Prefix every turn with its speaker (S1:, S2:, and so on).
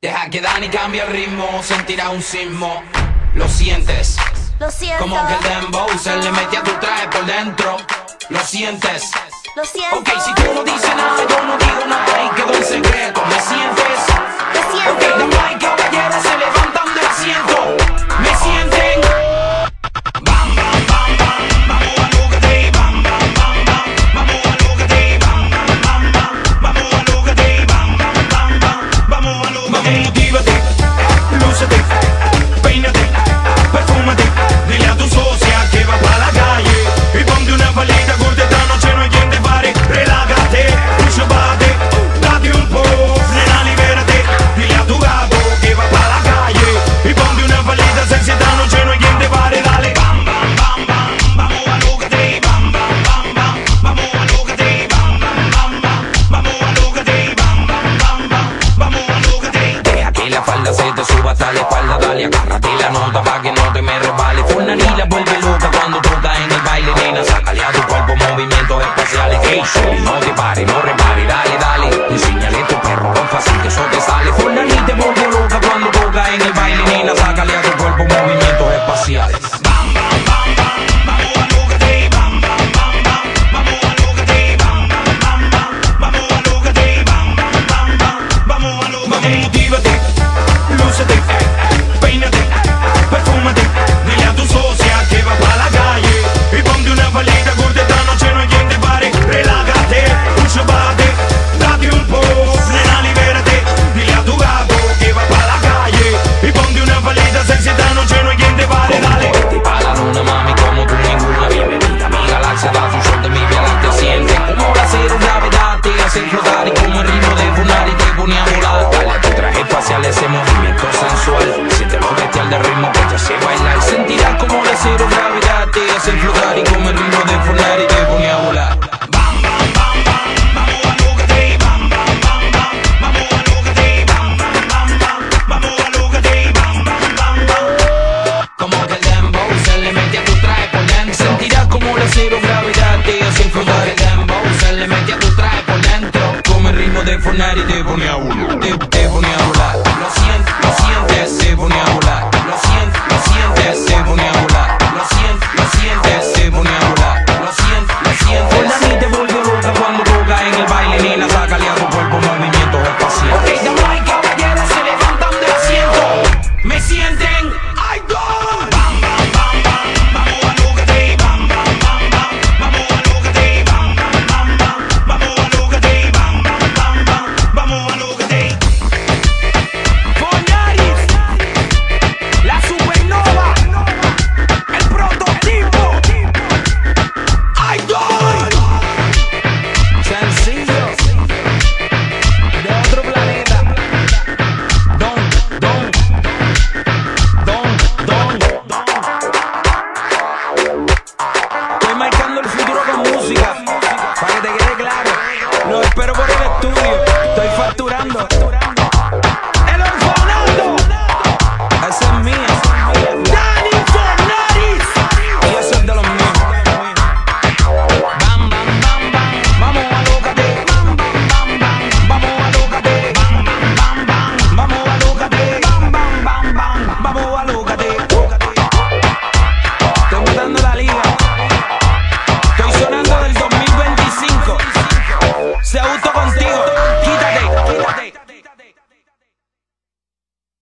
S1: Deja que Dani cambie el ritmo, sentirá un sismo. Lo sientes.
S2: Lo siento.
S1: Como que el dembow se le mete a tu traje por dentro. Lo sientes.
S2: Lo siento.
S1: Ok, si tú no dices nada, yo no digo nada y quedó en secreto. ¿Me sientes? Hey. vale Agárrate la nota pa' que no te me resbales Una ni vuelve loca cuando toca en el baile Nena, sácale a tu cuerpo movimientos especiales hey, know me.